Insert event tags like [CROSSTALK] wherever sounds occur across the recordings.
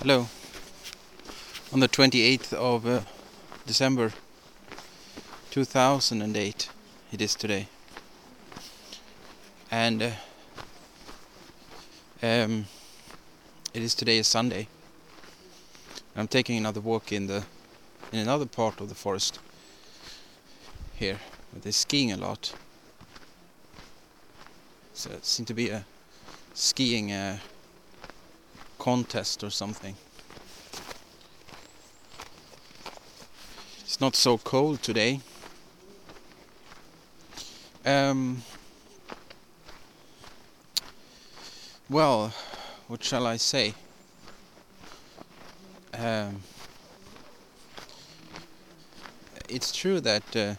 Hello. On the 28th of uh, December 2008, it is today. And uh, um, it is today a Sunday. I'm taking another walk in the in another part of the forest here. Where they're skiing a lot. So it seems to be a skiing uh, contest or something. It's not so cold today. Um, well, what shall I say? Um, it's true that uh,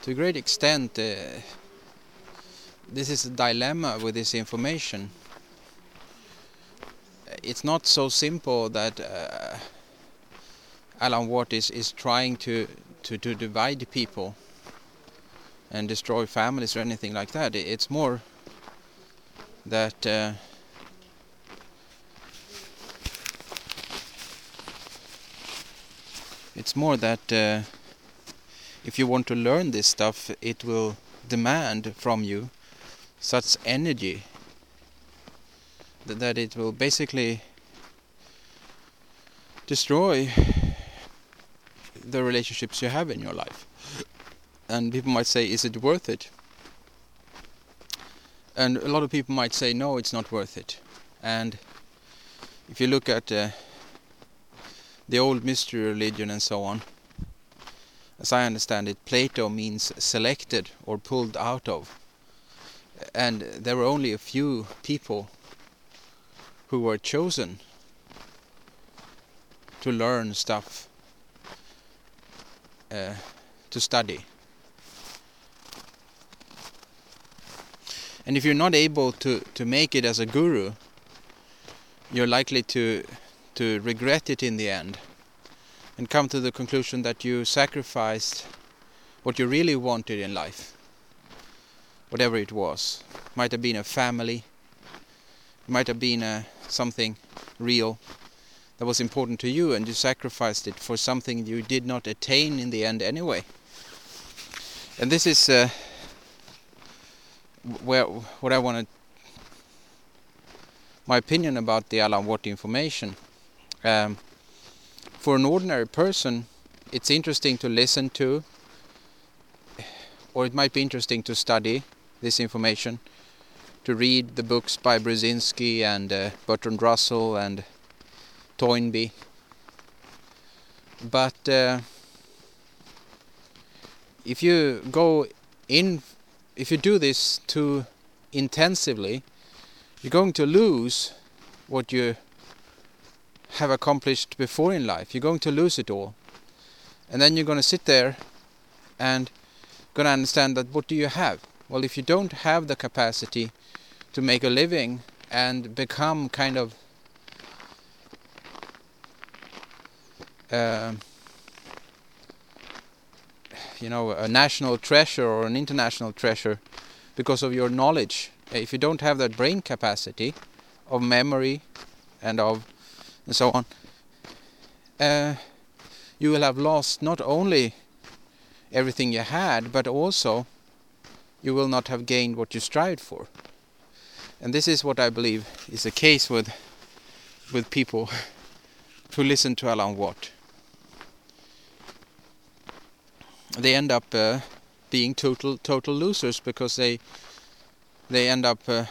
to a great extent uh, this is a dilemma with this information. It's not so simple that uh, Alan Watt is, is trying to, to, to divide people and destroy families or anything like that. It's more that uh, it's more that uh, if you want to learn this stuff, it will demand from you such energy that it will basically destroy the relationships you have in your life. And people might say, is it worth it? And a lot of people might say, no, it's not worth it. And if you look at uh, the old mystery religion and so on, as I understand it, Plato means selected or pulled out of and there were only a few people who were chosen to learn stuff uh, to study. And if you're not able to to make it as a guru you're likely to to regret it in the end and come to the conclusion that you sacrificed what you really wanted in life whatever it was. Might have been a family, might have been a, something real that was important to you and you sacrificed it for something you did not attain in the end anyway. And this is uh, where what I wanted my opinion about the Alan Watt information. Um, for an ordinary person, it's interesting to listen to, or it might be interesting to study, this information, to read the books by Brzezinski and uh, Bertrand Russell and Toynbee. But uh, if you go in, if you do this too intensively, you're going to lose what you have accomplished before in life. You're going to lose it all. And then you're going to sit there and going to understand that what do you have? Well, if you don't have the capacity to make a living and become kind of uh, you know a national treasure or an international treasure because of your knowledge if you don't have that brain capacity of memory and of and so on uh, you will have lost not only everything you had but also you will not have gained what you strived for. And this is what I believe is the case with with people [LAUGHS] who listen to Alan Watt. They end up uh, being total total losers because they they end up uh,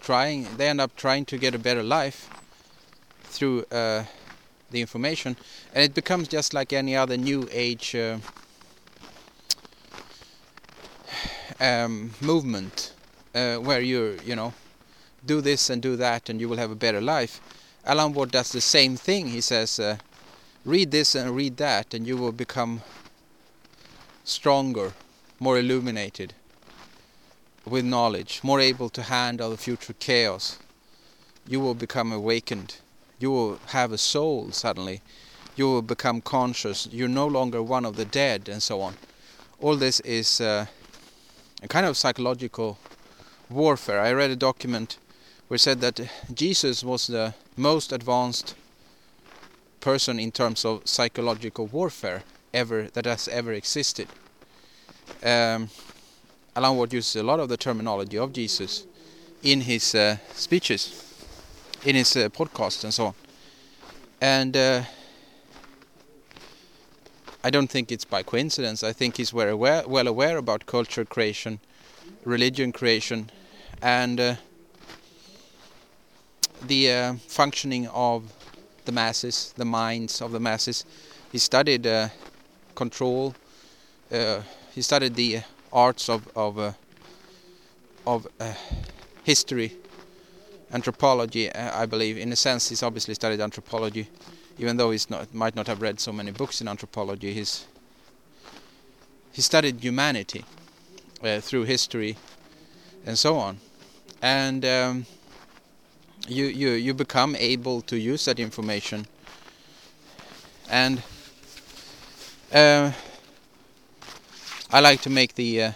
trying they end up trying to get a better life through uh, the information and it becomes just like any other new age uh, um, movement uh, where you you know do this and do that and you will have a better life. Alan Watt does the same thing. He says, uh, read this and read that, and you will become stronger, more illuminated with knowledge, more able to handle the future chaos. You will become awakened. You will have a soul suddenly. You will become conscious. You're no longer one of the dead, and so on. All this is uh, kind of psychological warfare. I read a document where it said that Jesus was the most advanced person in terms of psychological warfare ever that has ever existed. Um, Alan Watt uses a lot of the terminology of Jesus in his uh, speeches, in his uh, podcasts and so on. And uh, I don't think it's by coincidence. I think he's very aware, well aware about culture creation, religion creation, and uh, the uh, functioning of the masses, the minds of the masses. He studied uh, control. Uh, he studied the arts of of uh, of uh, history, anthropology. I believe, in a sense, he's obviously studied anthropology, even though he's not might not have read so many books in anthropology. He's he studied humanity through history and so on, and. Um, you you you become able to use that information and uh, I like to make the uh,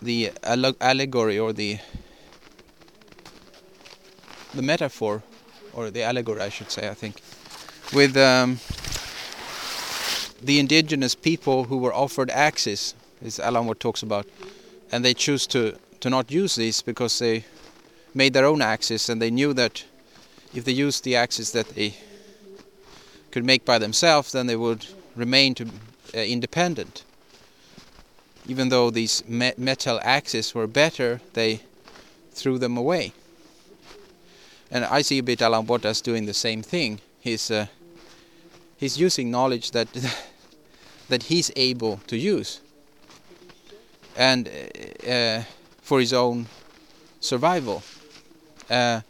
the allegory or the the metaphor or the allegory I should say I think with um, the indigenous people who were offered axes as Alan Watt talks about and they choose to to not use these because they made their own axes and they knew that if they used the axes that they could make by themselves then they would remain to uh, independent. Even though these me metal axes were better they threw them away and I see a bit Alan Watt as doing the same thing. He's uh, he's using knowledge that [LAUGHS] that he's able to use. And uh, uh for his own survival. Uh,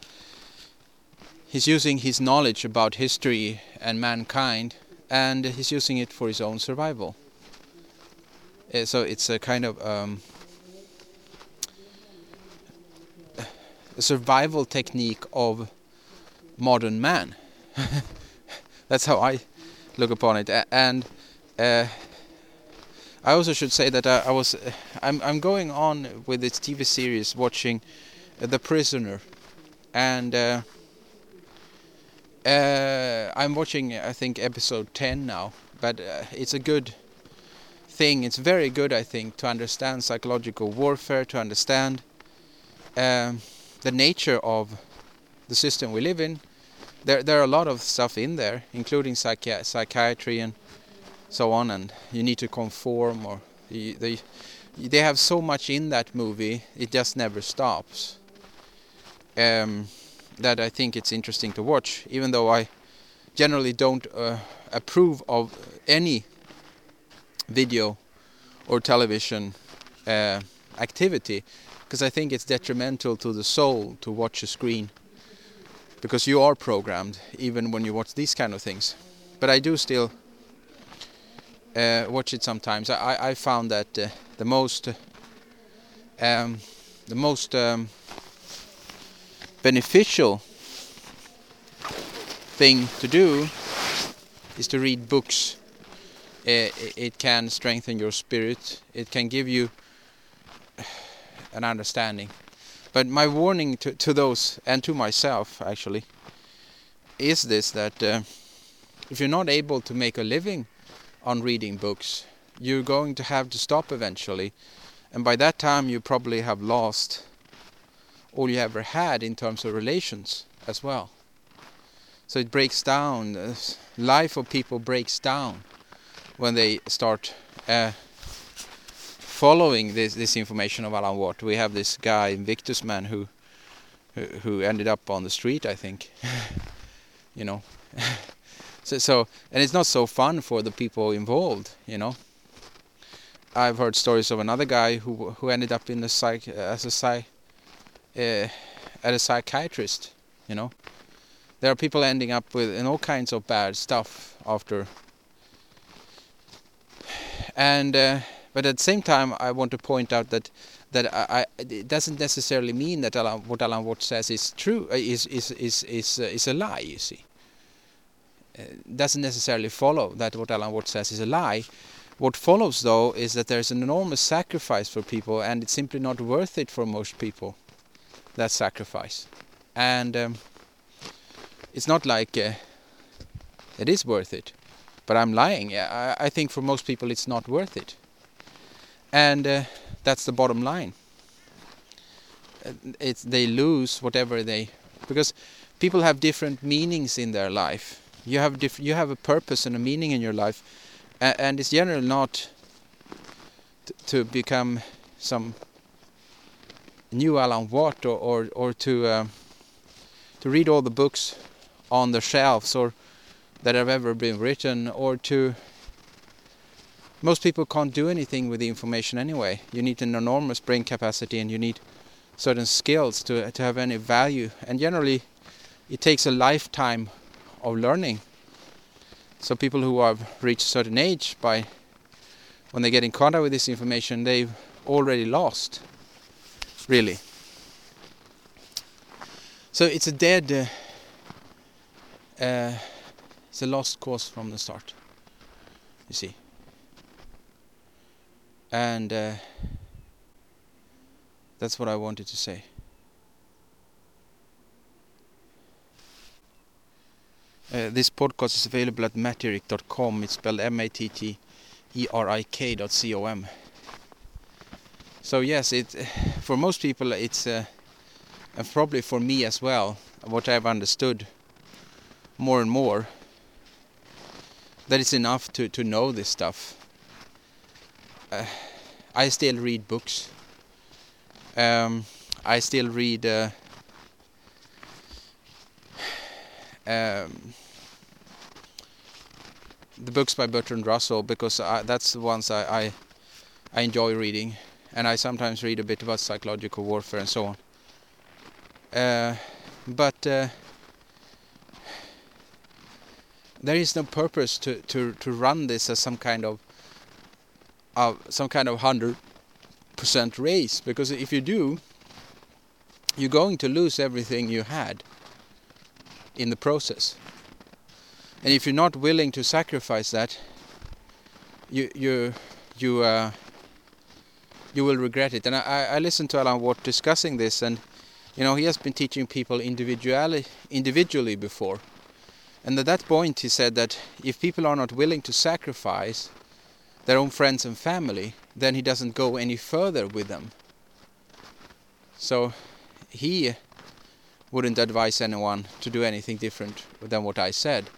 he's using his knowledge about history and mankind and he's using it for his own survival. Uh, so it's a kind of um, a survival technique of modern man. [LAUGHS] That's how I look upon it. And uh, I also should say that I, I was I'm I'm going on with this TV series watching uh, The Prisoner and uh, uh, I'm watching I think episode 10 now but uh, it's a good thing it's very good I think to understand psychological warfare to understand um, the nature of the system we live in there there are a lot of stuff in there including psychi psychiatry and so on and you need to conform or they they have so much in that movie it just never stops. Um, that I think it's interesting to watch, even though I generally don't uh, approve of any video or television uh, activity because I think it's detrimental to the soul to watch a screen because you are programmed even when you watch these kind of things. But I do still uh, watch it sometimes. I, I found that uh, the most um, the most um, beneficial thing to do is to read books. Uh, it can strengthen your spirit. It can give you an understanding. But my warning to, to those and to myself actually is this that uh, if you're not able to make a living on reading books, you're going to have to stop eventually. And by that time you probably have lost all you ever had in terms of relations as well. So it breaks down. Uh, life of people breaks down when they start uh, following this this information of Alan Watt. We have this guy Invictus man who who, ended up on the street, I think. [LAUGHS] you know. [LAUGHS] so so and it's not so fun for the people involved, you know. I've heard stories of another guy who who ended up in the psych as a psych uh, at a psychiatrist, you know. There are people ending up with in all kinds of bad stuff after. And uh, but at the same time, I want to point out that that I, it doesn't necessarily mean that Alan, what Alan Watt says is true uh, is is is is uh, is a lie. You see, uh, doesn't necessarily follow that what Alan Watt says is a lie. What follows though is that there's an enormous sacrifice for people, and it's simply not worth it for most people that sacrifice, and um, it's not like uh, it is worth it. But I'm lying. I, I think for most people it's not worth it, and uh, that's the bottom line. Uh, it's they lose whatever they because people have different meanings in their life. You have diff- you have a purpose and a meaning in your life, and, and it's generally not to become some new Alan Watt or or, or to uh, to read all the books on the shelves or that have ever been written or to most people can't do anything with the information anyway. You need an enormous brain capacity and you need certain skills to to have any value. And generally it takes a lifetime of learning. So people who have reached a certain age by when they get in contact with this information they've already lost really. So it's a dead uh, uh, it's a lost cause from the start you see and uh, that's what I wanted to say. Uh, this podcast is available at matterik.com it's spelled m-a-t-t-e-r-i-k.com so yes it for most people it's uh, and probably for me as well what I've understood more and more that it's enough to, to know this stuff. Uh, I still read books. Um, I still read uh, um, the books by Bertrand Russell because I, that's the ones I, I, I enjoy reading, and I sometimes read a bit about psychological warfare and so on. Uh, but uh, there is no purpose to, to, to run this as some kind of uh, some kind of hundred percent race because if you do you're going to lose everything you had in the process. And if you're not willing to sacrifice that you you you uh, you will regret it. And I, I listened to Alan Watt discussing this and you know he has been teaching people individually individually before. And at that point he said that if people are not willing to sacrifice their own friends and family, then he doesn't go any further with them. So he wouldn't advise anyone to do anything different than what I said.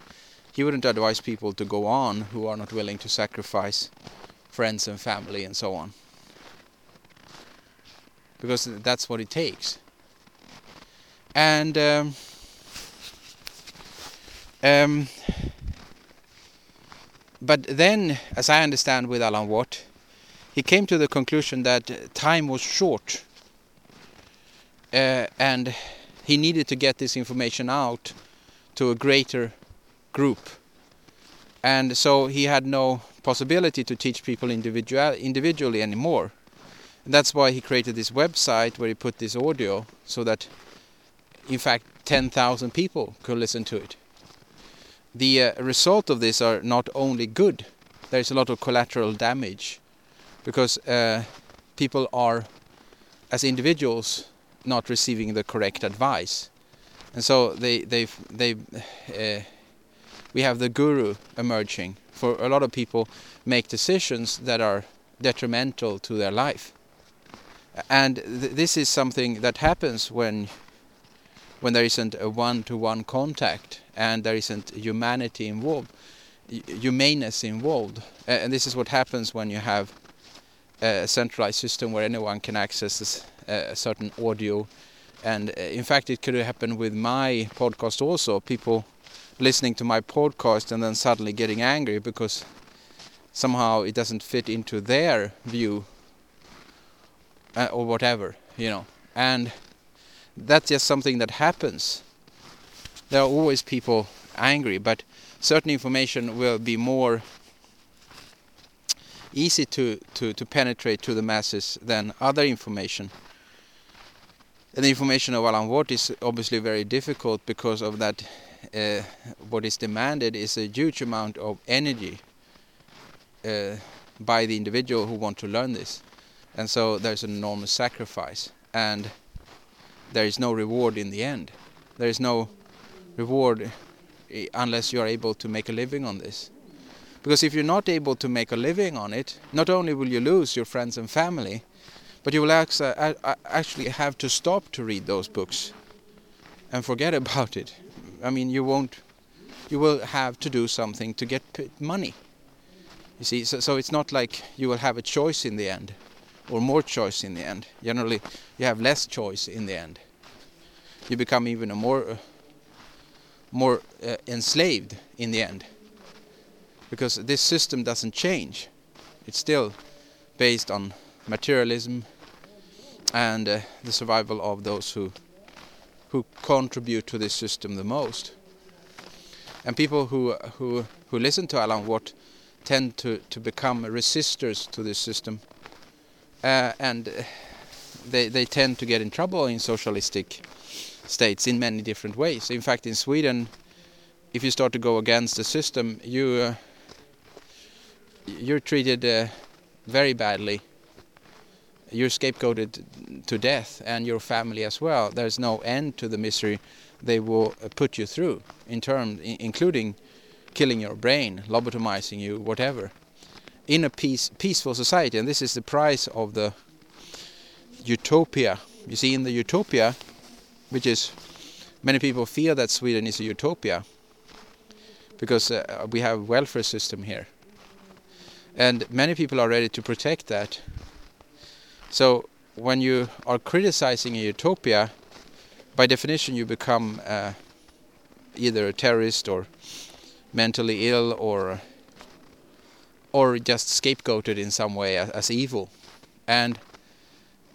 He wouldn't advise people to go on who are not willing to sacrifice friends and family and so on. Because that's what it takes. And um, um, but then, as I understand with Alan Watt, he came to the conclusion that time was short uh, and he needed to get this information out to a greater group. And so he had no possibility to teach people individual, individually anymore. And that's why he created this website where he put this audio so that, in fact, 10,000 people could listen to it the uh, result of this are not only good. There's a lot of collateral damage because uh, people are, as individuals, not receiving the correct advice, and so they they they uh, we have the guru emerging. For a lot of people, make decisions that are detrimental to their life, and th this is something that happens when when there isn't a one-to-one -one contact and there isn't humanity involved, humaneness involved. and this is what happens when you have a centralized system where anyone can access a certain audio. And uh, in fact, it could happen with my podcast also. People listening to my podcast and then suddenly getting angry because somehow it doesn't fit into their view uh, or whatever, you know. And that's just something that happens there are always people angry, but certain information will be more easy to, to, to penetrate to the masses than other information. And the information of Alan Watt is obviously very difficult because of that uh, what is demanded is a huge amount of energy uh, by the individual who want to learn this. And so there's an enormous sacrifice. And there is no reward in the end. There is no reward unless you are able to make a living on this. Because if you're not able to make a living on it, not only will you lose your friends and family, but you will uh, actually have to stop to read those books and forget [LAUGHS] about it. I mean, you won't. You will have to do something to get money. You see, so, so it's not like you will have a choice in the end, or more choice in the end. Generally, you have less choice in the end. You become even more, uh, more uh, enslaved in the end because this system doesn't change. It's still based on materialism and uh, the survival of those who who contribute to this system the most. And people who who who listen to Alan Watt tend to to become resistors to this system, uh, and they they tend to get in trouble in socialistic states in many different ways. In fact, in Sweden, if you start to go against the system, you uh, you're treated uh, very badly. You're scapegoated to death, and your family as well. There's no end to the misery they will uh, put you through, in terms, including killing your brain, lobotomizing you, whatever. In a peace, peaceful society, and this is the price of the utopia. You see, in the utopia, which is many people fear that Sweden is a utopia because uh, we have a welfare system here and many people are ready to protect that. So when you are criticizing a utopia, by definition you become uh, either a terrorist or mentally ill or or just scapegoated in some way as, as evil, and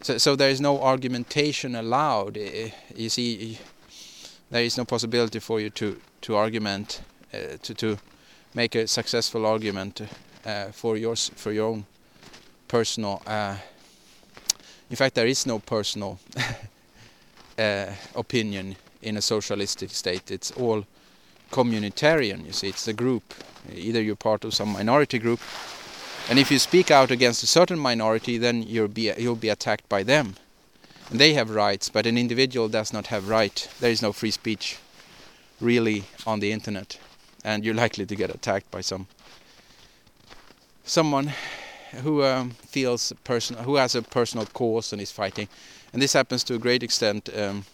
so so there is no argumentation allowed. You see, there is no possibility for you to to argument uh, to to make a successful argument uh, for yours for your own personal. Uh, in fact, there is no personal [LAUGHS] uh, opinion in a socialistic state. It's all communitarian. You see, it's the group. Either you're part of some minority group, and if you speak out against a certain minority, then you'll be you'll be attacked by them. And they have rights, but an individual does not have right. There is no free speech, really, on the internet, and you're likely to get attacked by some someone who um, feels personal, who has a personal cause and is fighting, and this happens to a great extent um,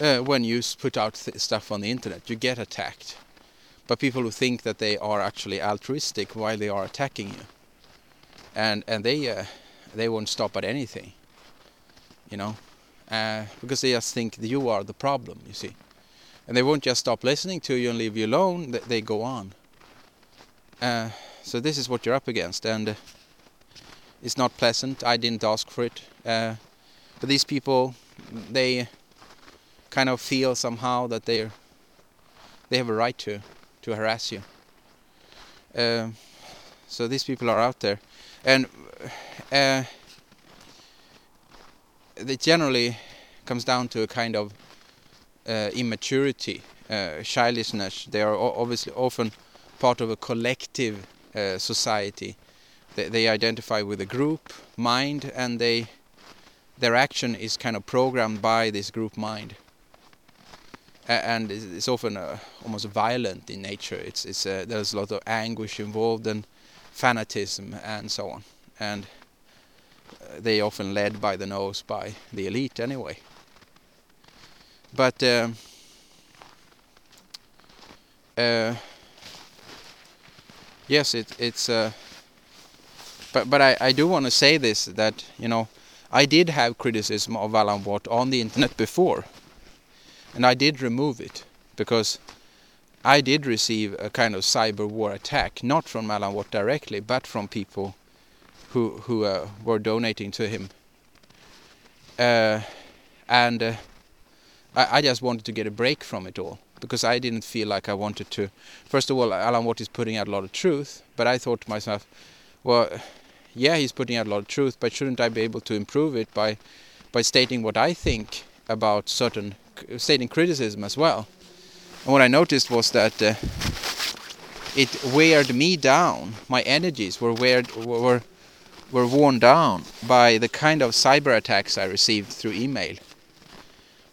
uh, when you put out stuff on the internet. You get attacked, but people who think that they are actually altruistic while they are attacking you, and and they uh, they won't stop at anything, you know, uh, because they just think you are the problem. You see, and they won't just stop listening to you and leave you alone. They go on uh, so this is what you're up against, and uh, it's not pleasant. I didn't ask for it, uh, but these people, they kind of feel somehow that they they have a right to to harass you. Uh, so these people are out there, and uh, it generally comes down to a kind of uh, immaturity, childishness. They are obviously often part of a collective uh, society. They, they, identify with a group mind, and they their action is kind of programmed by this group mind. And it's often uh, almost violent in nature. It's it's uh, there's a lot of anguish involved and fanatism and so on, and uh, they often led by the nose by the elite anyway. But um, uh, yes, it, it's. Uh, but but I, I do want to say this that you know I did have criticism of Alan Watt on the internet before, and I did remove it because I did receive a kind of cyber war attack, not from Alan Watt directly, but from people who who uh, were donating to him. Uh, and uh, I, I just wanted to get a break from it all because I didn't feel like I wanted to. First of all, Alan Watt is putting out a lot of truth, but I thought to myself, well, yeah, he's putting out a lot of truth, but shouldn't I be able to improve it by by stating what I think about certain stating criticism as well? And what I noticed was that uh, it weared me down. My energies were weared were were worn down by the kind of cyber attacks I received through email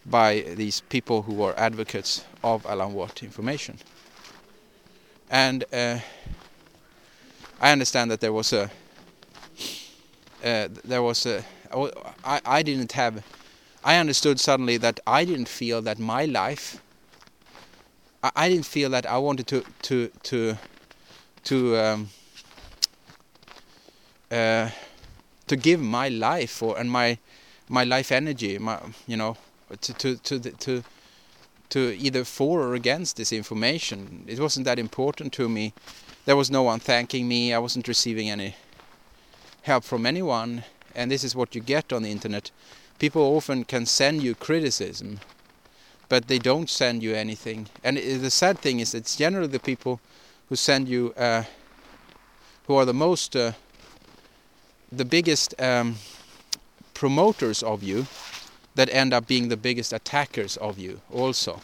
by these people who were advocates of Alan Watt information. And uh, I understand that there was a uh, there was a I, I didn't have I understood suddenly that I didn't feel that my life I, I didn't feel that I wanted to to to to um, uh, to give my life or and my my life energy my you know to to to the, to to either for or against this information. It wasn't that important to me. There was no one thanking me. I wasn't receiving any help from anyone. And this is what you get on the internet people often can send you criticism but they don't send you anything. And the sad thing is it's generally the people who send you uh, who are the most uh, the biggest um, promoters of you that end up being the biggest attackers of you also.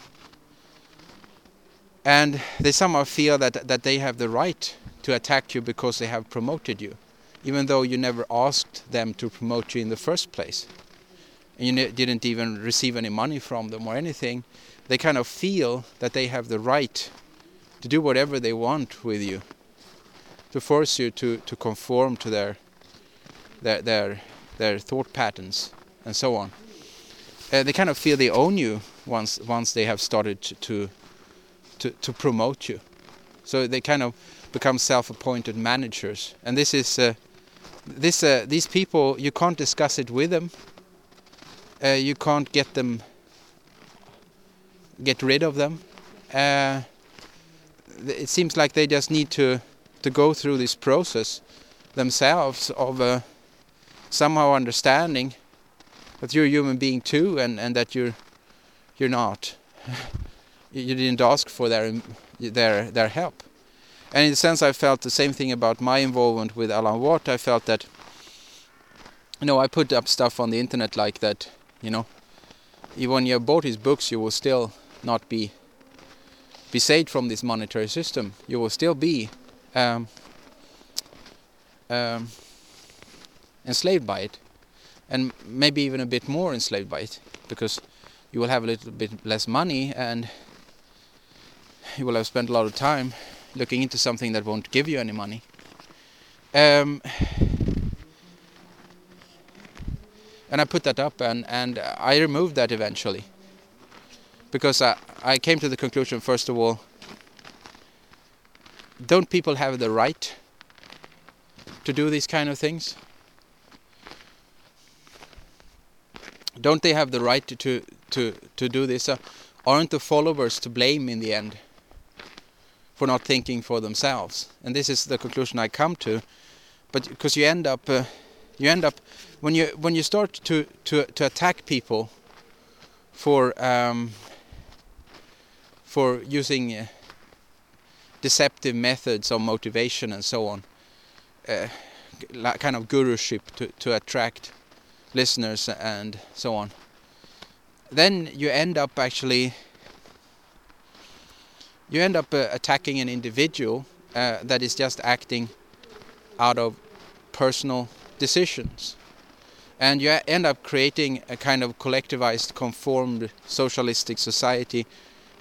And they somehow feel that that they have the right to attack you because they have promoted you even though you never asked them to promote you in the first place and you didn't even receive any money from them or anything they kind of feel that they have the right to do whatever they want with you to force you to to conform to their their their their thought patterns and so on. Uh, they kind of feel they own you once once they have started to, to to promote you. So they kind of become self-appointed managers. And this is uh, this uh, these people you can't discuss it with them uh, you can't get them get rid of them. Uh, it seems like they just need to to go through this process themselves of uh, somehow understanding that you're a human being too and and that you're you're not. [LAUGHS] You didn't ask for their their their help. And in a sense I felt the same thing about my involvement with Alan Watt. I felt that you know I put up stuff on the internet like that you know. Even you bought his books you will still not be be saved from this monetary system. You will still be um, um, enslaved by it. And maybe even a bit more enslaved by it because you will have a little bit less money and you will have spent a lot of time looking into something that won't give you any money. Um, and I put that up and, and I removed that eventually. Because I, I came to the conclusion first of all don't people have the right to do these kind of things? Don't they have the right to to to, do this? Uh, aren't the followers to blame in the end for not thinking for themselves? And this is the conclusion I come to. But because you end up uh, you end up when you when you start to to to attack people for um, for using uh, deceptive methods of motivation and so on uh, kind of guruship to to attract listeners and so on then you end up actually you end up uh, attacking an individual uh, that is just acting out of personal decisions and you end up creating a kind of collectivized conformed socialistic society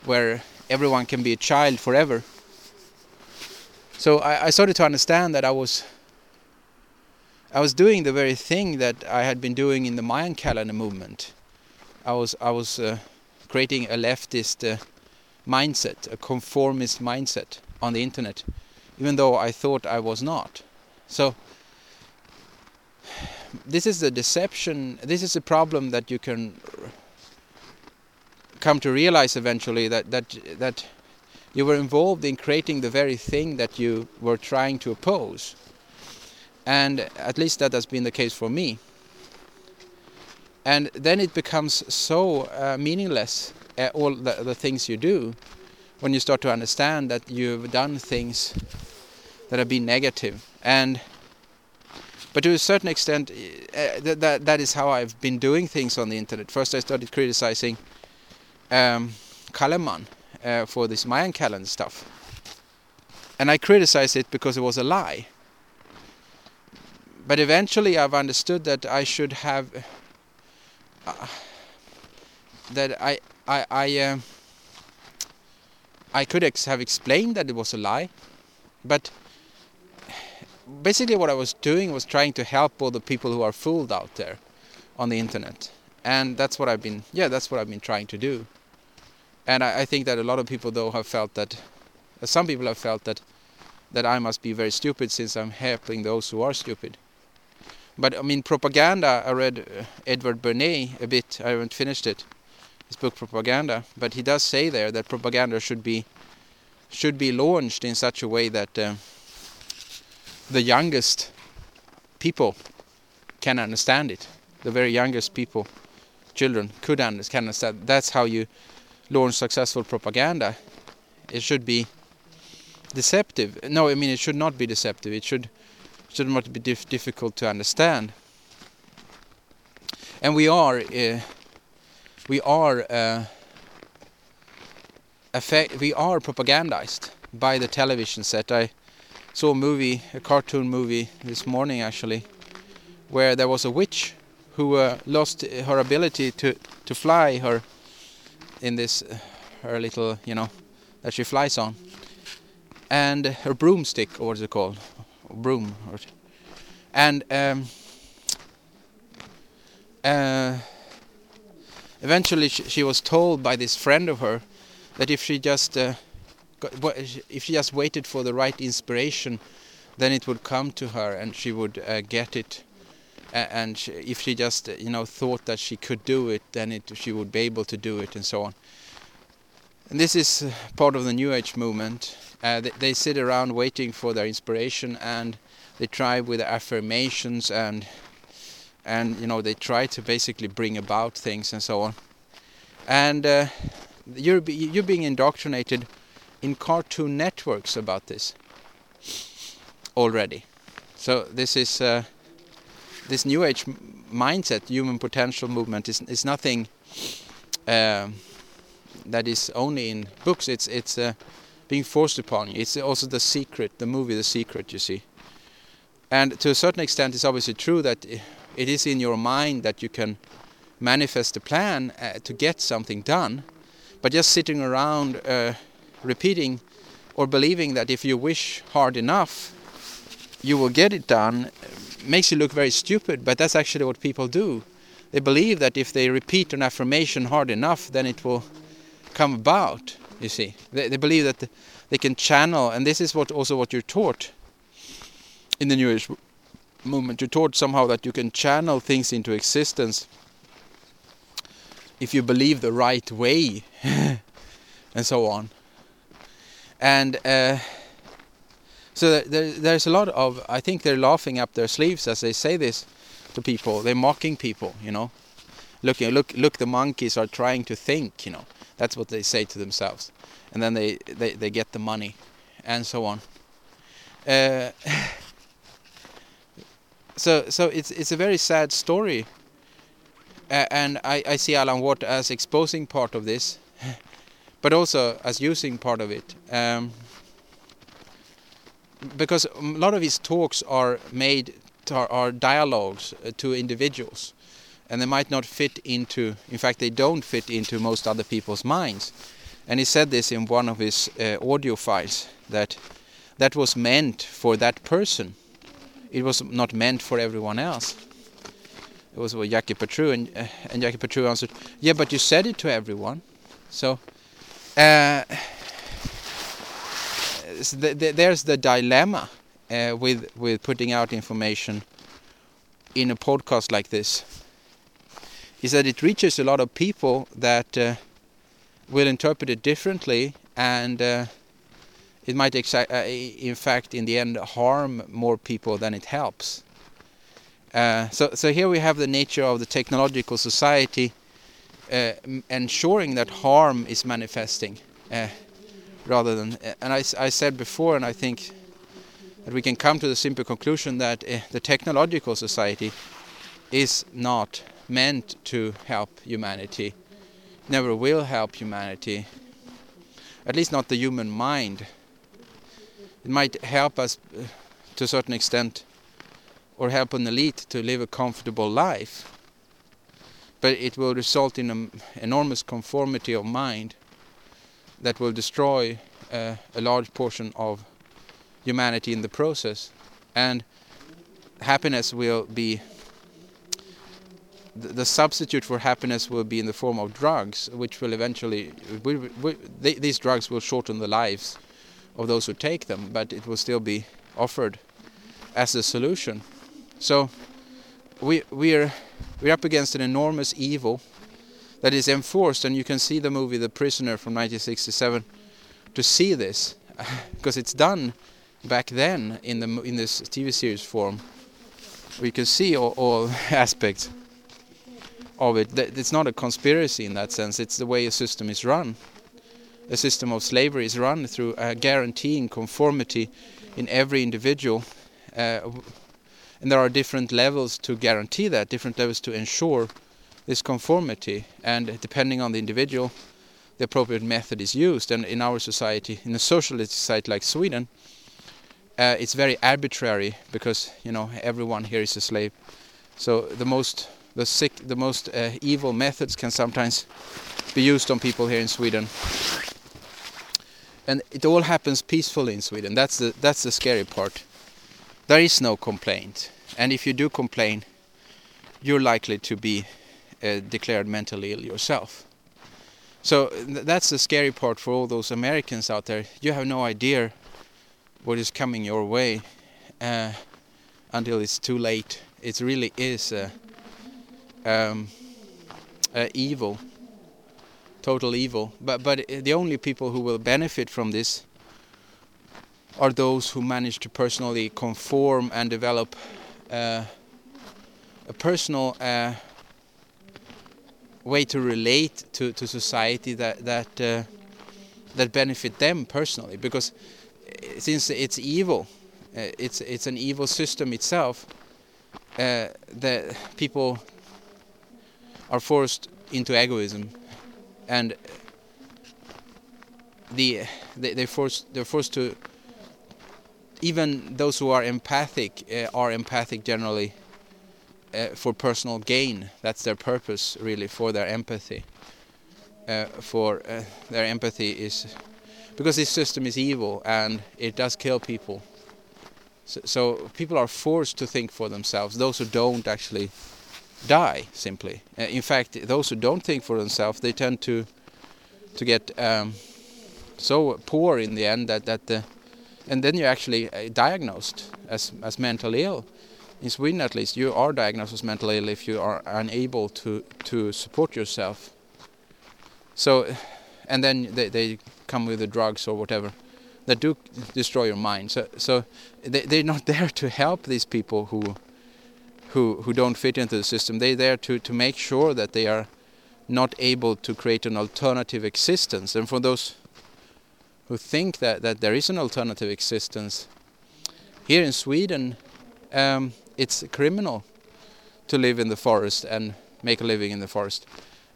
where everyone can be a child forever so I, I started to understand that I was I was doing the very thing that I had been doing in the Mayan calendar movement. I was I was uh, creating a leftist uh, mindset, a conformist mindset on the internet, even though I thought I was not. So this is a deception. This is a problem that you can come to realize eventually that that that you were involved in creating the very thing that you were trying to oppose and at least that has been the case for me and then it becomes so uh, meaningless uh, all the, the things you do when you start to understand that you've done things that have been negative and but to a certain extent uh, that, that is how I've been doing things on the internet. First I started criticizing um, uh, for this Mayan calendar stuff. And I criticized it because it was a lie. But eventually I've understood that I should have uh, that I I I uh, I could ex have explained that it was a lie, but basically what I was doing was trying to help all the people who are fooled out there on the internet, and that's what I've been yeah that's what I've been trying to do, and I, I think that a lot of people though have felt that uh, some people have felt that that I must be very stupid since I'm helping those who are stupid. But I mean, propaganda. I read uh, Edward Bernays a bit. I haven't finished it. His book Propaganda, but he does say there that propaganda should be should be launched in such a way that uh, the youngest people can understand it. The very youngest people, children, could understand. understand. That's how you launch successful propaganda. It should be deceptive. No, I mean it should not be deceptive. It should should not be dif difficult to understand. And we are uh, we are uh, we are propagandized by the television set. I saw a movie, a cartoon movie this morning actually, where there was a witch who uh, lost her ability to to fly her in this uh, her little you know that she flies on. And her broomstick or what is it called? Broom and um, uh, eventually she, she, was told by this friend of her that if she just uh, if she just waited for the right inspiration then it would come to her and she would uh, get it. And she, if she just uh, you know thought that she could do it then it, she would be able to do it and so on. And this is uh, part of the new age movement. Uh, they, they, sit around waiting for their inspiration and they try with affirmations and and you know they try to basically bring about things and so on. And uh, you're you're being indoctrinated in cartoon networks about this already so this is uh, this new age mindset human potential movement is is nothing uh, that is only in books it's it's uh, being forced upon you. It's also the secret, the movie The Secret, you see. And to a certain extent, it's obviously true that it is in your mind that you can manifest a plan uh, to get something done. But just sitting around uh, repeating or believing that if you wish hard enough, you will get it done makes you look very stupid, but that's actually what people do. They believe that if they repeat an affirmation hard enough, then it will come about you see. They, they believe that they can channel and this is what also what you're taught in the new age movement. You're taught somehow that you can channel things into existence if you believe the right way [LAUGHS] and so on and uh, so there, there's a lot of i think they're laughing up their sleeves as they say this to people. They're mocking people you know. Looking look look the monkeys are trying to think you know. That's what they say to themselves, and then they they, they get the money, and so on. Uh, [LAUGHS] so so it's it's a very sad story, uh, and I I see Alan Watt as exposing part of this, but also as using part of it. Um, because a lot of his talks are made are, dialogues uh, to individuals and they might not fit into, in fact, they don't fit into most other people's minds. And he said this in one of his uh, audio files that that was meant for that person. It was not meant for everyone else. It was with Jackie Patru, and, uh, and Jackie Patru answered, "Yeah, but you said it to everyone." So, uh, the, the, there's the dilemma uh, with with putting out information in a podcast like this is that it reaches a lot of people that uh, will interpret it differently and uh, it might uh, in fact in the end harm more people than it helps. Uh, so, so here we have the nature of the technological society uh, ensuring that harm is manifesting uh, rather than and I, I said before and I think that we can come to the simple conclusion that the technological society is not meant to help humanity, never will help humanity, at least not the human mind. It might help us uh, to a certain extent or help an elite to live a comfortable life, but it will result in an enormous conformity of mind that will destroy uh, a large portion of humanity in the process, and happiness will be the, substitute for happiness will be in the form of drugs, which will eventually we, we, they, these drugs will shorten the lives of those who take them, but it will still be offered as a solution. So we we're we're up against an enormous evil that is enforced, and you can see the movie The Prisoner from 1967 to see this, [LAUGHS] because it's done back then in the in this TV series form. We can see all, all [LAUGHS] aspects of it. It's not a conspiracy in that sense. It's the way a system is run. A system of slavery is run through uh, guaranteeing conformity in every individual. Uh, and there are different levels to guarantee that, different levels to ensure this conformity. And depending on the individual, the appropriate method is used. And in our society, in a socialist society like Sweden, uh, it's very arbitrary because you know everyone here is a slave. So the most the sick, the most uh, evil methods can sometimes be used on people here in Sweden. And it all happens peacefully in Sweden. That's the that's the scary part. There is no complaint, and if you do complain, you're likely to be uh, declared mentally ill yourself. So th that's the scary part for all those Americans out there. You have no idea what is coming your way uh, until it's too late. It really is um, uh, evil, total evil. But but the only people who will benefit from this are those who manage to personally conform and develop uh, a personal uh, way to relate to, to society that that uh, that benefit them personally. Because since it's evil uh, it's it's an evil system itself uh, the people are forced into egoism and the they, they forced they're forced to even those who are empathic uh, are empathic generally uh, for personal gain. That's their purpose really for their empathy. Uh, for uh, their empathy is because this system is evil and it does kill people. So, so people are forced to think for themselves. Those who don't actually die simply. Uh, in fact, those who don't think for themselves, they tend to to get um, so poor in the end that that the, and then you're actually uh, diagnosed as as mentally ill. In Sweden, at least, you are diagnosed as mentally ill if you are unable to to support yourself. So, and then they they come with the drugs or whatever that do destroy your mind. So so they they're not [LAUGHS] there to help these people who who who don't fit into the system. They're there to to make sure that they are not able to create an alternative existence. And for those who think that that there is an alternative existence, here in Sweden, um, it's criminal to live in the forest and make a living in the forest.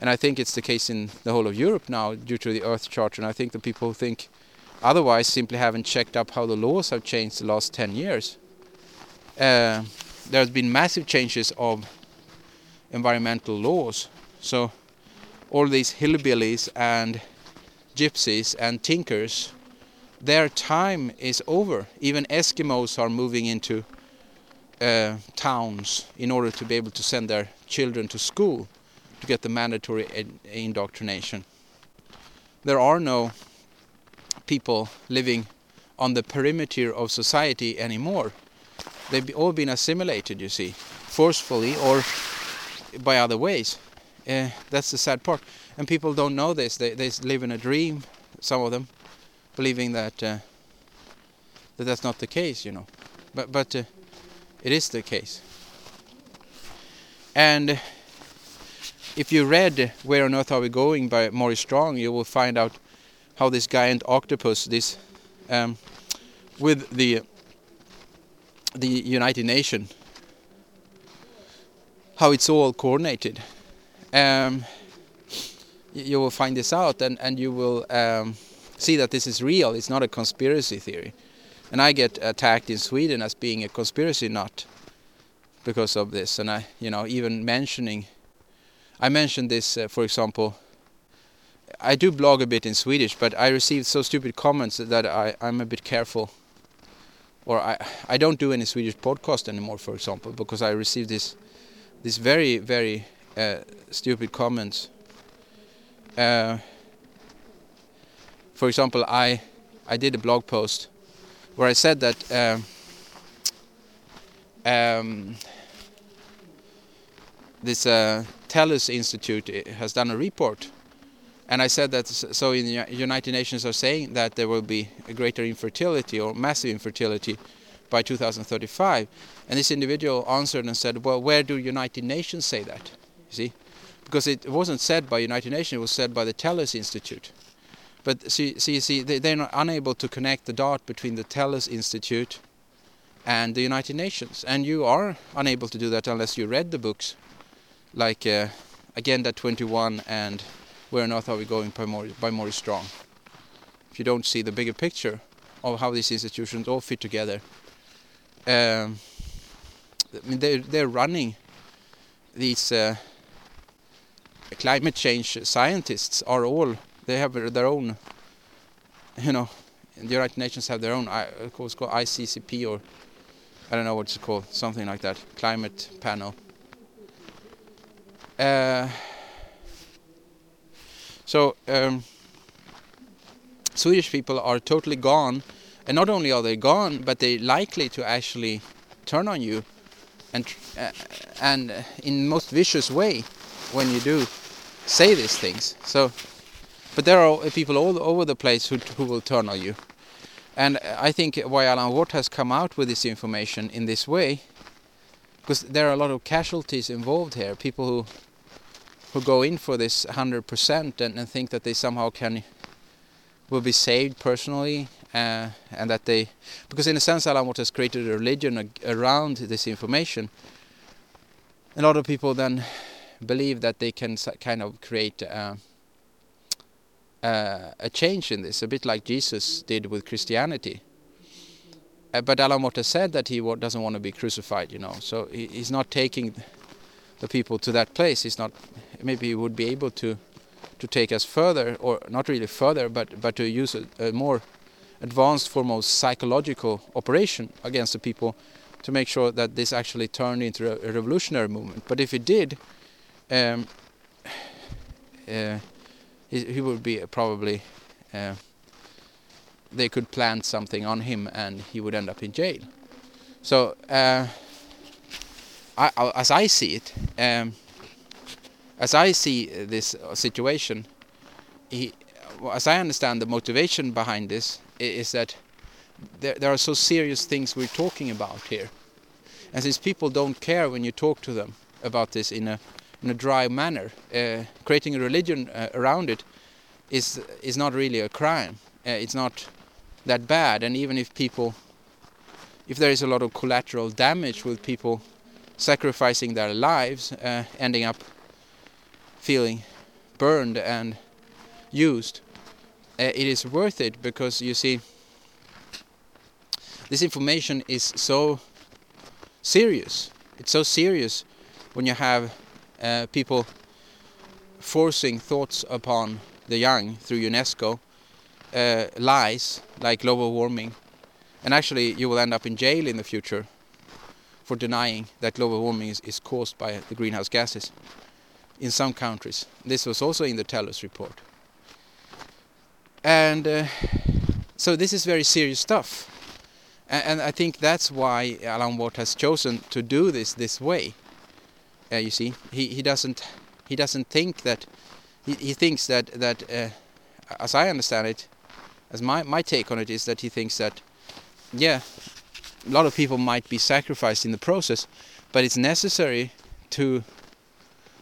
And I think it's the case in the whole of Europe now due to the Earth Charter. And I think the people who think otherwise simply haven't checked up how the laws have changed the last 10 years. Uh, there's been massive changes of environmental laws. So all these hillbillies and gypsies and tinkers, their time is over. Even Eskimos are moving into uh, towns in order to be able to send their children to school to get the mandatory indoctrination. There are no people living on the perimeter of society anymore they've all been assimilated, you see, forcefully or by other ways. Uh, that's the sad part. And people don't know this. They they live in a dream. Some of them, believing that uh, that that's not the case, you know. But but uh, it is the case. And if you read Where on Earth Are We Going by Maurice Strong, you will find out how this giant octopus, this um, with the the United Nations, how it's all coordinated. Um, you will find this out and, and you will um, see that this is real, it's not a conspiracy theory. And I get attacked in Sweden as being a conspiracy nut. because of this, and I, you know, even mentioning, I mentioned this, uh, for example. I do blog a bit in Swedish, but I received so stupid comments that I, I'm a bit careful. Or I, I don't do any Swedish podcast anymore, for example, because I received this, this very, very uh, stupid comments. Uh, for example, I, I did a blog post where I said that. Um, um, this uh, Tellus Institute has done a report, and I said that so in the United Nations are saying that there will be a greater infertility or massive infertility by 2035, and this individual answered and said, "Well, where do United Nations say that?" See, because it wasn't said by United Nations; it was said by the Tellus Institute. But see, see, see, they, they're unable to connect the dot between the Tellus Institute and the United Nations. And you are unable to do that unless you read the books, like uh, Agenda 21 and Where on Earth Are We Going by Maurice, by Maurice Strong. If you don't see the bigger picture of how these institutions all fit together, um, I mean they're, they're running these uh, climate change scientists are all they have their own you know the United Nations have their own of course called ICCP or I don't know what it's called, something like that, climate panel. Uh, so um, Swedish people are totally gone, and not only are they gone, but they're likely to actually turn on you, and uh, and in most vicious way when you do say these things. So, but there are people all over the place who who will turn on you. And I think why Alan Watt has come out with this information in this way, because there are a lot of casualties involved here, people who who go in for this 100% and, and think that they somehow can will be saved personally uh, and that they because in a sense Alan Watt has created a religion around this information a lot of people then believe that they can kind of create uh, uh, a change in this, a bit like Jesus did with Christianity. Uh, but Alan Watt said that he doesn't want to be crucified, you know, so he, he's not taking the people to that place. He's not. Maybe he would be able to to take us further, or not really further, but but to use a, a more advanced form of psychological operation against the people to make sure that this actually turned into a, a revolutionary movement. But if it did, um, uh, he, he would be probably uh, they could plant something on him and he would end up in jail. So uh, I, as I see it, um, as I see this situation, he, as I understand the motivation behind this is that there, there are so serious things we're talking about here, and since people don't care when you talk to them about this in a in a dry manner. Uh, creating a religion uh, around it is is not really a crime. Uh, it's not that bad, and even if people, if there is a lot of collateral damage with people sacrificing their lives, uh, ending up feeling burned and used, uh, it is worth it because you see, this information is so serious. It's so serious when you have uh, people forcing thoughts upon the young through UNESCO uh, lies like global warming, and actually you will end up in jail in the future for denying that global warming is, is caused by the greenhouse gases in some countries. This was also in the Tellus report. And uh, so this is very serious stuff. And, and, I think that's why Alan Watt has chosen to do this this way. Uh, you see, he, he doesn't he doesn't think that he, he thinks that that uh, as I understand it, as my my take on it is that he thinks that yeah, a lot of people might be sacrificed in the process, but it's necessary to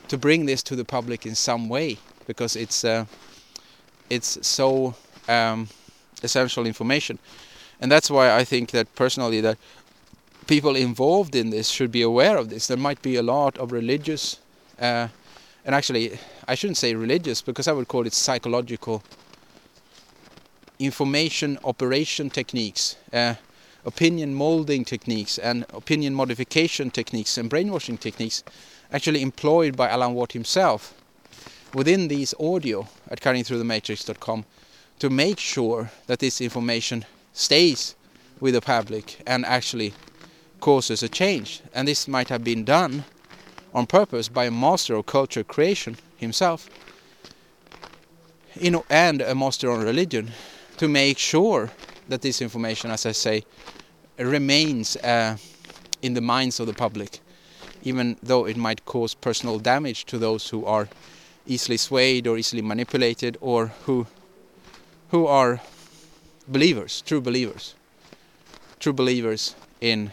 to bring this to the public in some way because it's uh, it's so um, essential information, and that's why I think that personally that people involved in this should be aware of this. There might be a lot of religious, uh, and actually, I shouldn't say religious because I would call it psychological information operation techniques uh, opinion molding techniques and opinion modification techniques and brainwashing techniques actually employed by Alan Watt himself within these audio at cuttingthroughthematrix.com to make sure that this information stays with the public and actually causes a change. And this might have been done on purpose by a master of culture creation himself you know, and a master on religion to make sure that this information, as I say, remains uh, in the minds of the public, even though it might cause personal damage to those who are easily swayed or easily manipulated or who who are believers, true believers, true believers in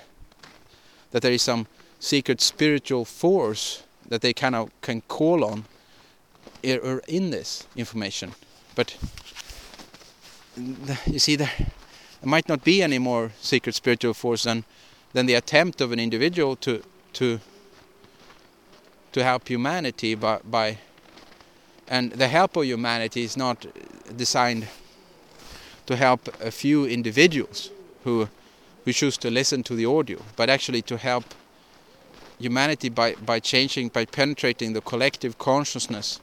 that there is some secret spiritual force that they kind of can call on in this information. But you see, there, might not be any more secret spiritual force than than the attempt of an individual to to to help humanity by by and the help of humanity is not designed to help a few individuals who who choose to listen to the audio, but actually to help humanity by by changing by penetrating the collective consciousness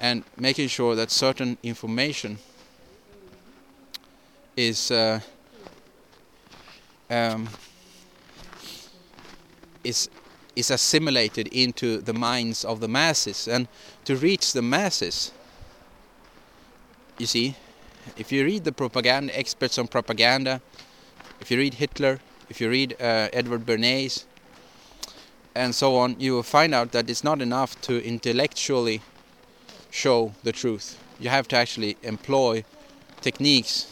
and making sure that certain information is uh, um, is is assimilated into the minds of the masses. And to reach the masses you see if you read the propaganda experts on propaganda if you read Hitler if you read uh, Edward Bernays and so on you will find out that it's not enough to intellectually show the truth you have to actually employ techniques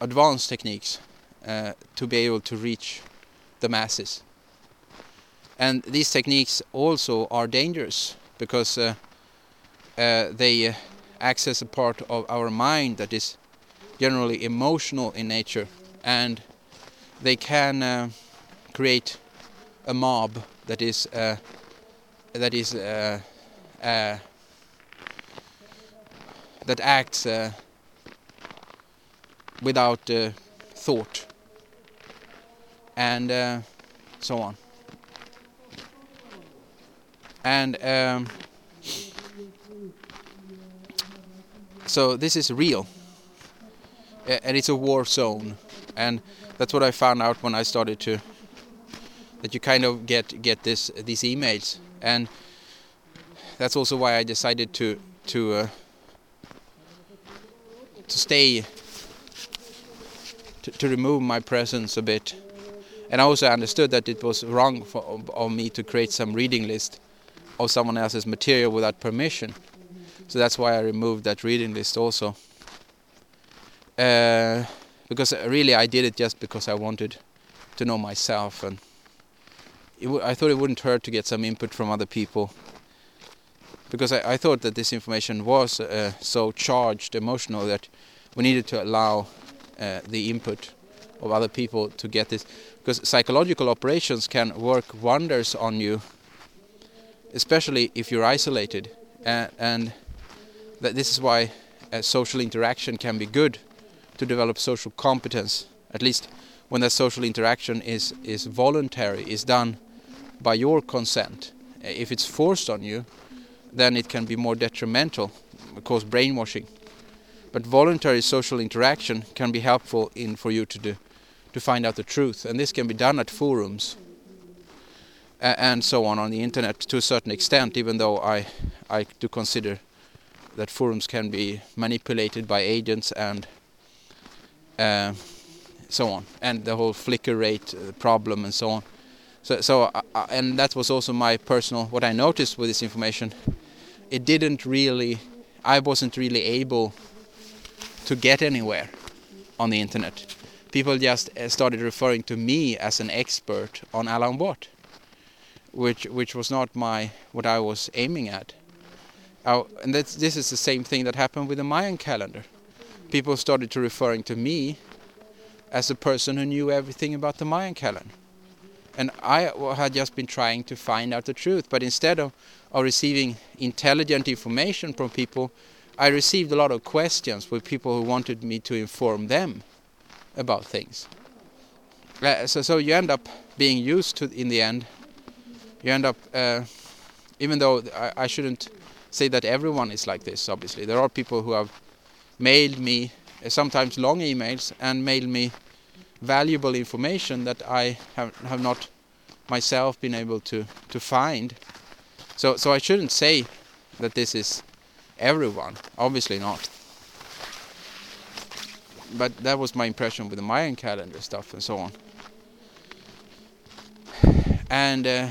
advanced techniques uh, to be able to reach the masses. And these techniques also are dangerous because uh, uh, they uh, access a part of our mind that is generally emotional in nature and they can uh, create a mob that is uh, that is that acts without uh, thought and uh, so on. And um, so this is real and it's a war zone and that's what I found out when I started to that you kind of get get this these emails and that's also why I decided to to uh, to stay to, to remove my presence a bit. And I also understood that it was wrong for, of me to create some reading list of someone else's material without permission. So that's why I removed that reading list also. Uh, because really I did it just because I wanted to know myself and I thought it wouldn't hurt to get some input from other people. Because I, I thought that this information was uh, so charged emotional that we needed to allow uh, the input of other people to get this. Because psychological operations can work wonders on you especially if you're isolated. Uh, and that this is why uh, social interaction can be good to develop social competence at least when that social interaction is is voluntary is done by your consent. If it's forced on you then it can be more detrimental cause brainwashing. But voluntary social interaction can be helpful in for you to do to find out the truth and this can be done at forums uh, and so on on the internet to a certain extent even though I I do consider that forums can be manipulated by agents and uh, so on and the whole flicker rate uh, problem and so on so so uh, and that was also my personal what I noticed with this information it didn't really I wasn't really able to get anywhere on the internet. People just started referring to me as an expert on Alan Watt, which which was not my what I was aiming at. Uh, and this is the same thing that happened with the Mayan calendar. People started to referring to me as a person who knew everything about the Mayan calendar. And I had just been trying to find out the truth, but instead of, of receiving intelligent information from people I received a lot of questions with people who wanted me to inform them about things. Uh, so so you end up being used to in the end. You end up uh, even though I, I shouldn't say that everyone is like this. Obviously, there are people who have mailed me uh, sometimes long emails and mailed me valuable information that I have, have not myself been able to to find. So so I shouldn't say that this is everyone. Obviously not. But that was my impression with the Mayan calendar stuff and so on. And uh,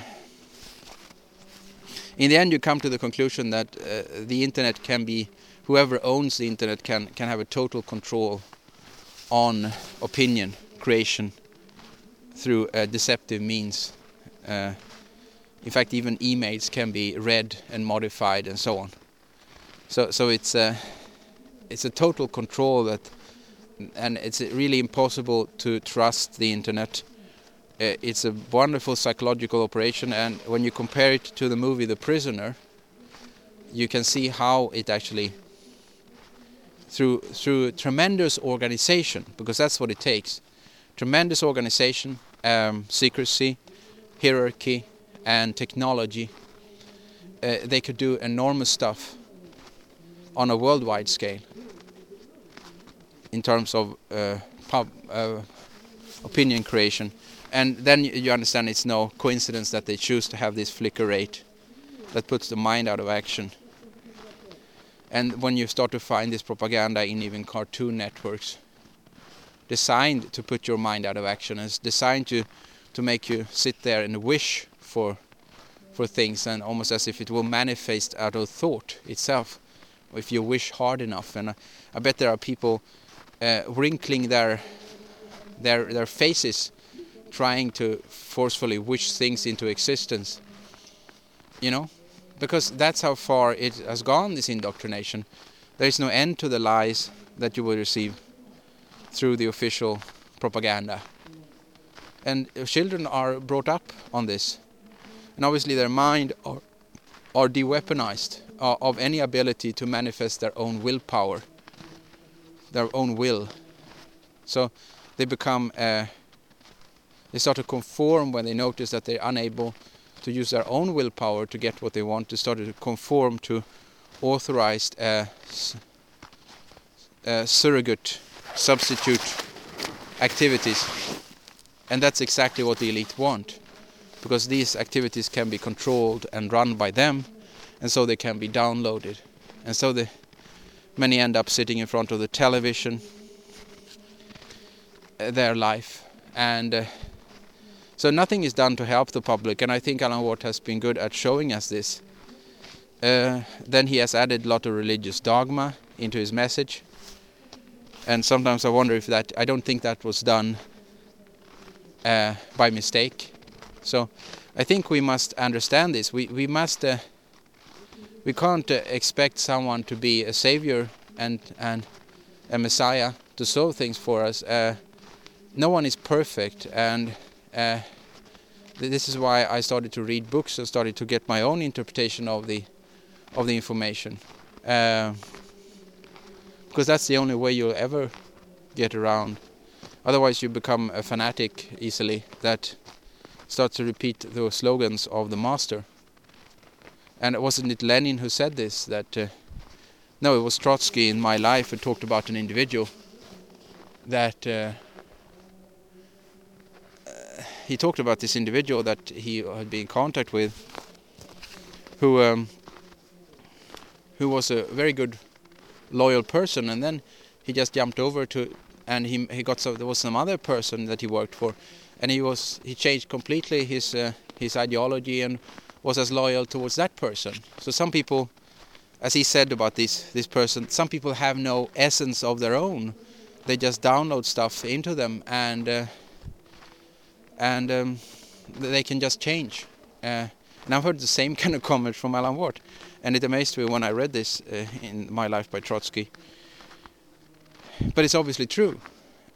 in the end, you come to the conclusion that uh, the internet can be, whoever owns the internet can can have a total control on opinion creation through uh, deceptive means. Uh, in fact, even emails can be read and modified and so on. So, so it's a it's a total control that, and it's really impossible to trust the internet. Uh, it's a wonderful psychological operation, and when you compare it to the movie The Prisoner, you can see how it actually through through tremendous organization, because that's what it takes, tremendous organization, um, secrecy, hierarchy, and technology. Uh, they could do enormous stuff on a worldwide scale in terms of uh, pub, uh, opinion creation. And then you understand it's no coincidence that they choose to have this flicker rate that puts the mind out of action. And when you start to find this propaganda in even cartoon networks, designed to put your mind out of action, it's designed to to make you sit there and wish for for things, and almost as if it will manifest out of thought itself if you wish hard enough. And I, I bet there are people uh, wrinkling their their their faces, trying to forcefully wish things into existence. You know, because that's how far it has gone. This indoctrination. There is no end to the lies that you will receive through the official propaganda. And children are brought up on this, and obviously their mind are are de-weaponized uh, of any ability to manifest their own willpower, their own will. So they become, uh, they start to conform when they notice that they're unable to use their own willpower to get what they want. They start to conform to authorized uh, uh, surrogate substitute activities. And that's exactly what the elite want. Because these activities can be controlled and run by them and so they can be downloaded. And so the many end up sitting in front of the television uh, their life and uh, so nothing is done to help the public and I think Alan Watt has been good at showing us this. Uh, then he has added a lot of religious dogma into his message and sometimes I wonder if that I don't think that was done uh, by mistake. So I think we must understand this. We we must uh, we can't uh, expect someone to be a savior and and a messiah to solve things for us. Uh, no one is perfect, and uh, this is why I started to read books and started to get my own interpretation of the of the information, uh, because that's the only way you'll ever get around. Otherwise, you become a fanatic easily that starts to repeat the slogans of the master and it wasn't it Lenin who said this? That uh, no, it was Trotsky in my life who talked about an individual that uh, he talked about this individual that he had been in contact with, who um, who was a very good, loyal person, and then he just jumped over to, and he he got so there was some other person that he worked for, and he was he changed completely his uh, his ideology and was as loyal towards that person. So some people, as he said about this this person, some people have no essence of their own. They just download stuff into them, and uh, and um, they can just change. Uh, and I've heard the same [LAUGHS] kind of comment from Alan Watt, and it amazed me when I read this uh, in My Life by Trotsky. But it's obviously true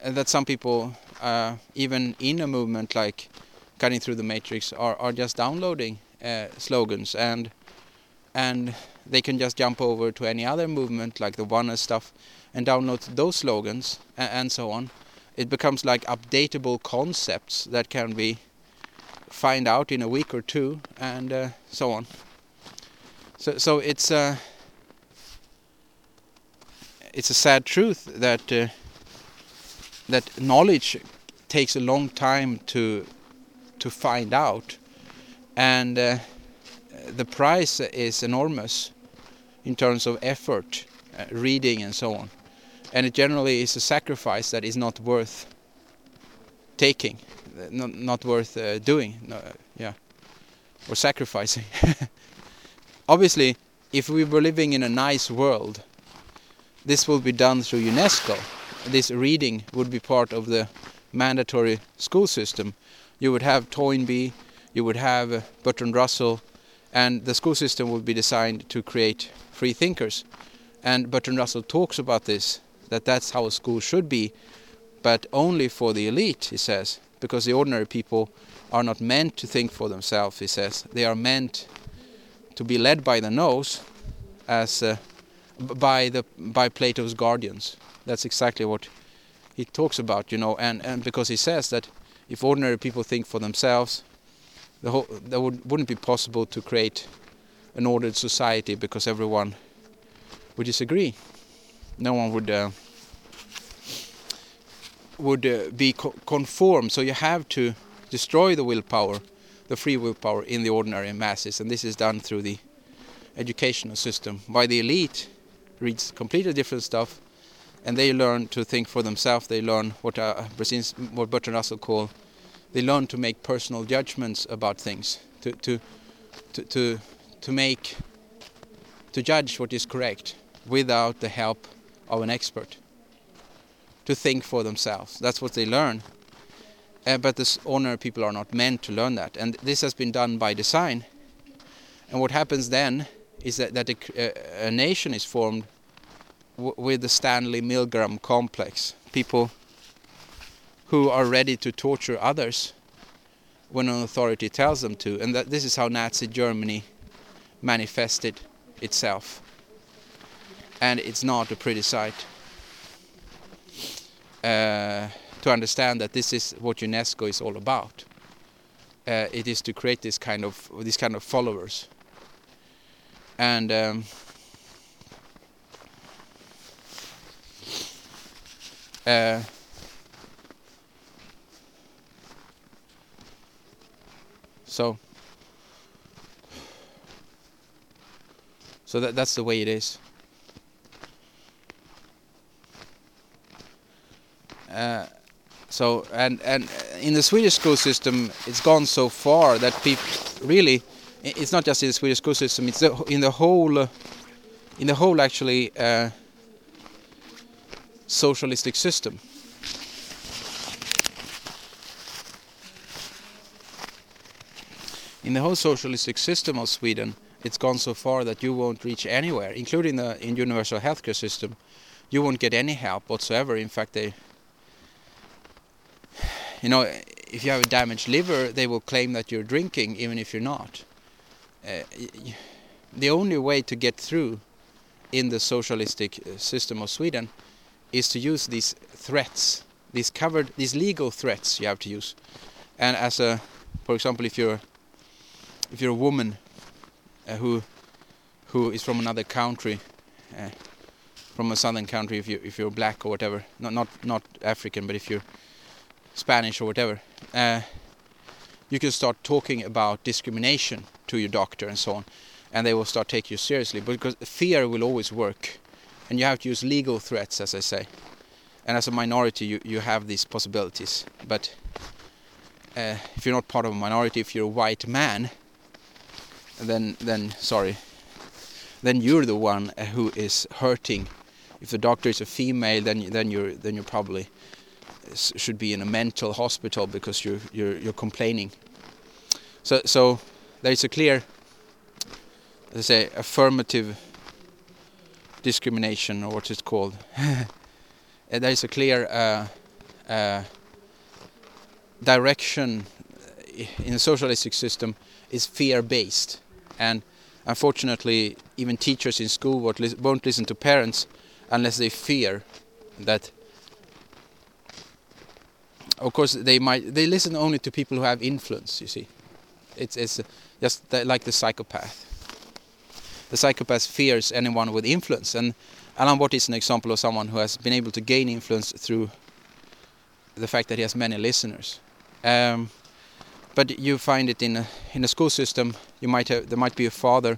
uh, that some people, uh, even in a movement like cutting through the matrix, are, are just downloading uh, slogans and and they can just jump over to any other movement like the oneness stuff and download those slogans and, and so on it becomes like updatable concepts that can be find out in a week or two and uh, so on. So so it's a it's a sad truth that uh, that knowledge takes a long time to to find out. And uh, the price is enormous in terms of effort uh, reading and so on and it generally is a sacrifice that is not worth taking, not, not worth uh, doing, no, yeah, or sacrificing. [LAUGHS] Obviously, if we were living in a nice world, this will be done through UNESCO. This reading would be part of the mandatory school system. You would have Toynbee, you would have uh, Bertrand Russell, and the school system would be designed to create free thinkers. And Bertrand Russell talks about this that that's how a school should be, but only for the elite, he says, because the ordinary people are not meant to think for themselves, he says. They are meant to be led by the nose as uh, by the by Plato's guardians. That's exactly what he talks about, you know, and, and because he says that if ordinary people think for themselves, the whole, that would, wouldn't be possible to create an ordered society because everyone would disagree no one would uh, would uh, be co conform. So you have to destroy the willpower, the free willpower in the ordinary masses, and this is done through the educational system. By the elite reads completely different stuff, and they learn to think for themselves. They learn what uh, what Bertrand Russell call they learn to make personal judgments about things, to to to to, to make to judge what is correct without the help of an expert to think for themselves. That's what they learn. Uh, but the ordinary people are not meant to learn that. And this has been done by design. And what happens then is that, that a, a, nation is formed with the Stanley Milgram complex. People who are ready to torture others when an authority tells them to. And that this is how Nazi Germany manifested itself and it's not a pretty sight. Uh, to understand that this is what UNESCO is all about. Uh, it is to create this kind of this kind of followers, and um, uh, so so that that's the way it is. So and and in the Swedish school system, it's gone so far that people really, it's not just in the Swedish school system. It's in the whole, in the whole actually uh, socialistic system. In the whole socialistic system of Sweden, it's gone so far that you won't reach anywhere, including the in universal healthcare system. You won't get any help whatsoever. In fact, they you know, if you have a damaged liver, they will claim that you're drinking, even if you're not. Uh, the only way to get through in the socialistic uh, system of Sweden is to use these threats, these covered, these legal threats you have to use. And as a, for example, if you're if you're a woman uh, who who is from another country, uh, from a southern country, if you if you're black or whatever, not not not African, but if you're Spanish or whatever, uh, you can start talking about discrimination to your doctor and so on, and they will start taking you seriously. Because fear will always work, and you have to use legal threats, as I say. And as a minority, you you have these possibilities. But uh, if you're not part of a minority, if you're a white man, then then sorry, then you're the one who is hurting. If the doctor is a female, then then you're then you're probably should be in a mental hospital because you're you're you're complaining. So so there is a clear, let's say, affirmative discrimination or what it's called. [LAUGHS] there is a clear uh, uh, direction in the socialistic system is fear-based, and unfortunately, even teachers in school won't listen to parents unless they fear that of course they might they listen only to people who have influence. You see, it's it's just like the psychopath. The psychopath fears anyone with influence, and Alan Watt is an example of someone who has been able to gain influence through the fact that he has many listeners. Um, but you find it in a, in a school system. You might have there might be a father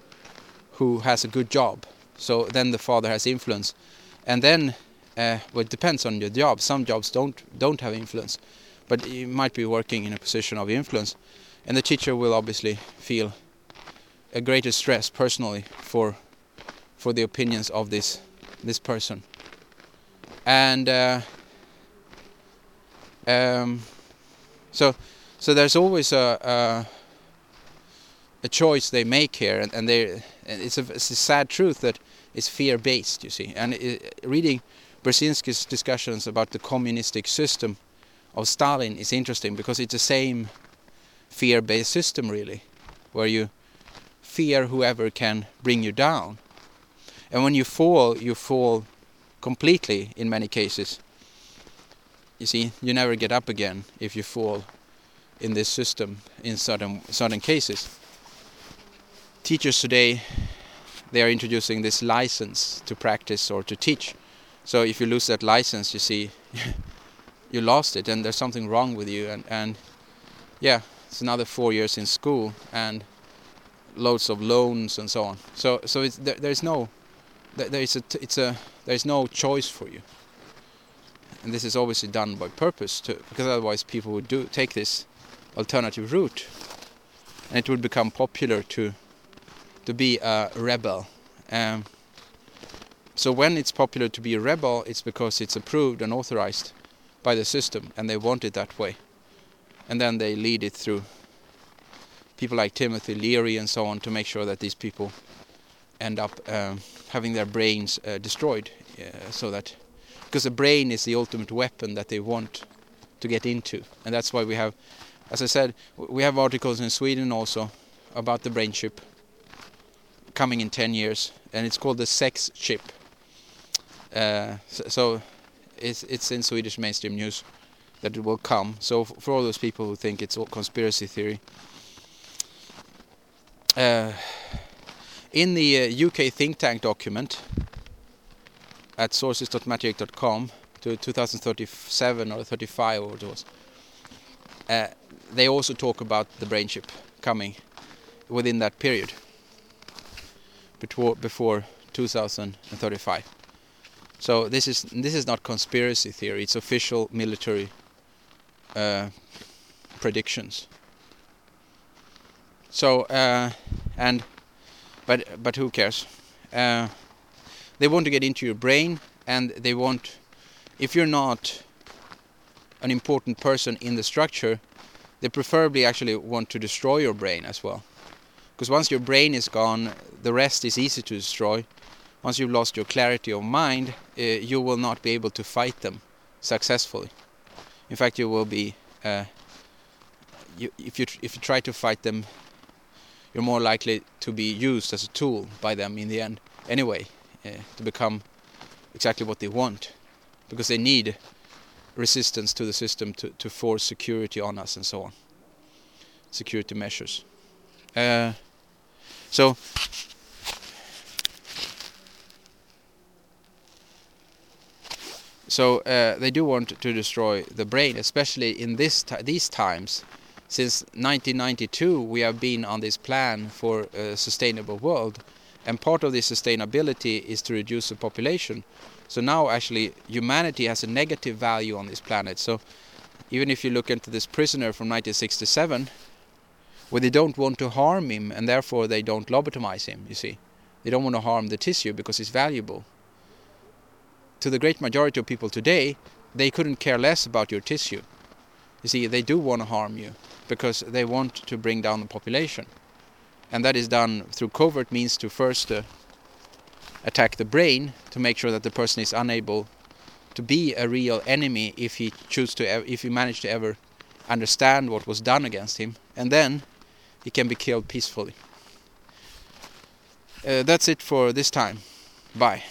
who has a good job, so then the father has influence, and then uh, well, it depends on your job. Some jobs don't don't have influence, but you might be working in a position of influence, and the teacher will obviously feel a greater stress personally for for the opinions of this this person, and uh, um, so so there's always a, a, a choice they make here, and, and they it's a, it's a sad truth that it's fear based. You see, and it, reading Brzezinski's discussions about the communistic system of Stalin is interesting because it's the same fear-based system really, where you fear whoever can bring you down. And when you fall, you fall completely in many cases. You see, you never get up again if you fall in this system in certain certain cases. Teachers today they are introducing this license to practice or to teach so if you lose that license, you see, [LAUGHS] you lost it, and there's something wrong with you. And and yeah, it's another four years in school and loads of loans and so on. So so it's there, there's no there is a it's a there's no choice for you. And this is obviously done by purpose, to, because otherwise people would do take this alternative route, and it would become popular to to be a rebel. Um, so when it's popular to be a rebel, it's because it's approved and authorized by the system, and they want it that way. And then they lead it through people like Timothy Leary and so on to make sure that these people end up um, having their brains uh, destroyed, uh, so that because the brain is the ultimate weapon that they want to get into, and that's why we have, as I said, we have articles in Sweden also about the brain chip coming in 10 years, and it's called the sex chip so, so it's it's in Swedish mainstream news that it will come. So for all those people who think it's all conspiracy theory, uh, in the uh, UK think tank document at sources.matterik.com to 2037 or 35 or what was, uh, they also talk about the brain chip coming within that period before before 2035. So this is this is not conspiracy theory. It's official military uh, predictions. So uh, and but but who cares? Uh, they want to get into your brain, and they want if you're not an important person in the structure, they preferably actually want to destroy your brain as well. Because once your brain is gone, the rest is easy to destroy once you've lost your clarity of mind, uh, you will not be able to fight them successfully. In fact, you will be. Uh, you, if you if you try to fight them, you're more likely to be used as a tool by them in the end. Anyway, uh, to become exactly what they want, because they need resistance to the system to to force security on us and so on. Security measures. Uh, so So uh, they do want to destroy the brain, especially in this these times. Since 1992, we have been on this plan for a sustainable world, and part of this sustainability is to reduce the population. So now, actually, humanity has a negative value on this planet. So even if you look into this prisoner from 1967, where they don't want to harm him, and therefore they don't lobotomize him. You see, they don't want to harm the tissue because it's valuable to the great majority of people today, they couldn't care less about your tissue. You see, they do want to harm you because they want to bring down the population. And that is done through covert means to first uh, attack the brain to make sure that the person is unable to be a real enemy if he choose to if he manage to ever understand what was done against him and then he can be killed peacefully. Uh, that's it for this time. Bye.